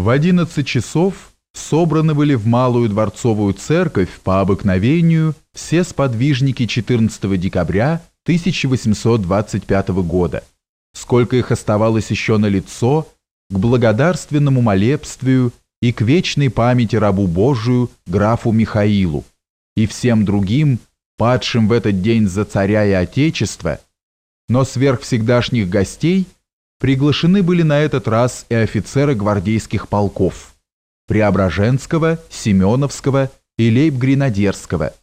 В 11 часов собраны были в Малую Дворцовую Церковь по обыкновению все сподвижники 14 декабря 1825 года, сколько их оставалось еще на лицо, к благодарственному молебствию и к вечной памяти рабу Божию графу Михаилу и всем другим, падшим в этот день за царя и отечество, но сверх всегдашних гостей – Приглашены были на этот раз и офицеры гвардейских полков Преображенского, Семеновского и Лейб-Гренадерского,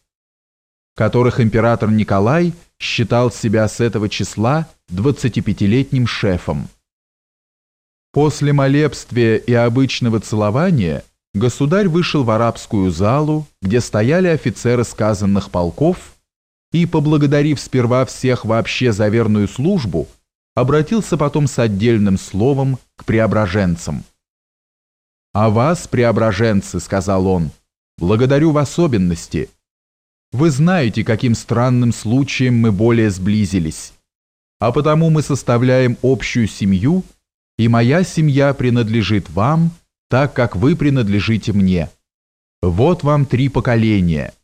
которых император Николай считал себя с этого числа 25-летним шефом. После молебствия и обычного целования государь вышел в арабскую залу, где стояли офицеры сказанных полков, и, поблагодарив сперва всех вообще за верную службу, обратился потом с отдельным словом к преображенцам. «А вас, преображенцы, — сказал он, — благодарю в особенности. Вы знаете, каким странным случаем мы более сблизились. А потому мы составляем общую семью, и моя семья принадлежит вам, так как вы принадлежите мне. Вот вам три поколения».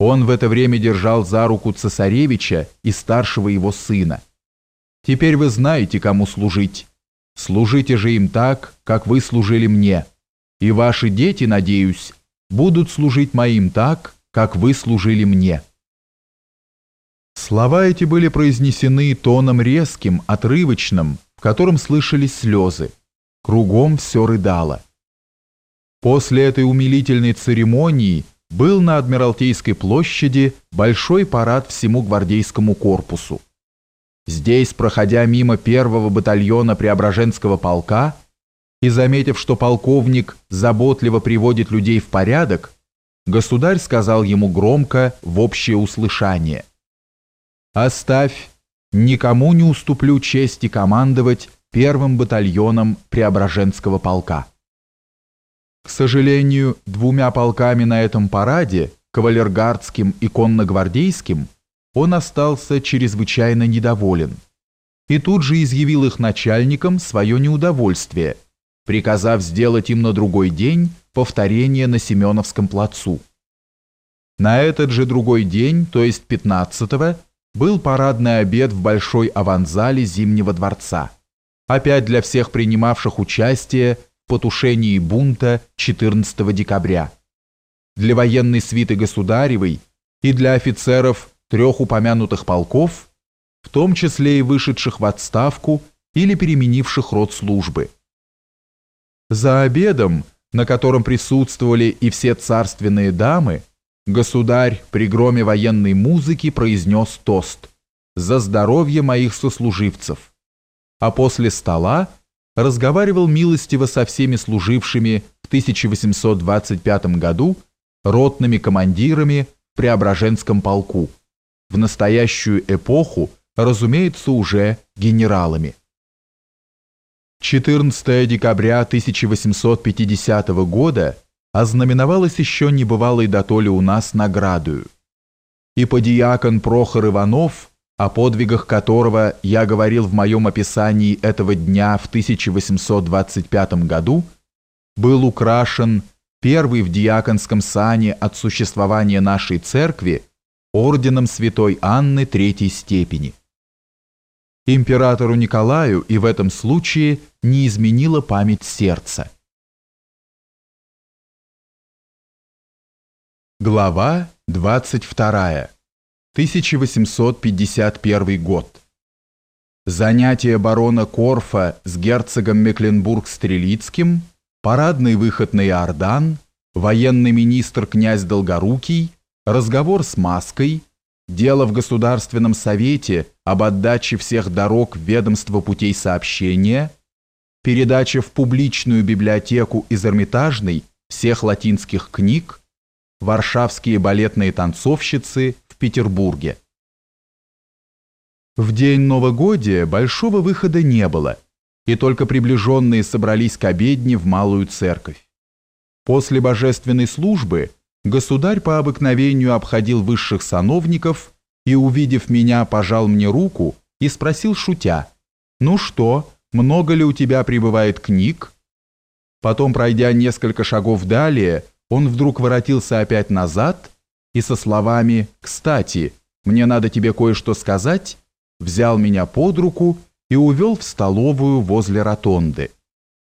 Он в это время держал за руку цесаревича и старшего его сына. Теперь вы знаете, кому служить. Служите же им так, как вы служили мне. И ваши дети, надеюсь, будут служить моим так, как вы служили мне». Слова эти были произнесены тоном резким, отрывочным, в котором слышались слезы. Кругом все рыдало. После этой умилительной церемонии был на Адмиралтейской площади большой парад всему гвардейскому корпусу. Здесь, проходя мимо первого батальона Преображенского полка и заметив, что полковник заботливо приводит людей в порядок, государь сказал ему громко в общее услышание. «Оставь, никому не уступлю чести командовать первым батальоном Преображенского полка». К сожалению, двумя полками на этом параде, кавалергардским и конногвардейским, он остался чрезвычайно недоволен и тут же изъявил их начальникам свое неудовольствие, приказав сделать им на другой день повторение на Семеновском плацу. На этот же другой день, то есть 15-го, был парадный обед в большой аванзале Зимнего дворца, опять для всех принимавших участие в потушении бунта 14 декабря, для военной свиты государевой и для офицеров трех упомянутых полков, в том числе и вышедших в отставку или переменивших род службы. За обедом, на котором присутствовали и все царственные дамы, государь при громе военной музыки произнес тост «За здоровье моих сослуживцев», а после стола разговаривал милостиво со всеми служившими в 1825 году ротными командирами в Преображенском полку в настоящую эпоху, разумеется, уже генералами. 14 декабря 1850 года ознаменовалось еще небывалой дотоле у нас наградою. И подиакон Прохор Иванов, о подвигах которого я говорил в моем описании этого дня в 1825 году, был украшен первый в диаконском сане от существования нашей церкви орденом святой Анны третьей степени. Императору Николаю и в этом случае не изменила память сердца. Глава 22. 1851 год. Занятие барона Корфа с герцогом Мекленбург-Стрелицким, парадный выход на Иордан, военный министр князь Долгорукий, разговор с Маской, дело в Государственном Совете об отдаче всех дорог в ведомство путей сообщения, передача в публичную библиотеку из Эрмитажной всех латинских книг, варшавские балетные танцовщицы в Петербурге. В день Новогодия большого выхода не было, и только приближенные собрались к обедне в Малую Церковь. После божественной службы – Государь по обыкновению обходил высших сановников и, увидев меня, пожал мне руку и спросил, шутя, «Ну что, много ли у тебя прибывает книг?» Потом, пройдя несколько шагов далее, он вдруг воротился опять назад и со словами «Кстати, мне надо тебе кое-что сказать», взял меня под руку и увел в столовую возле ротонды.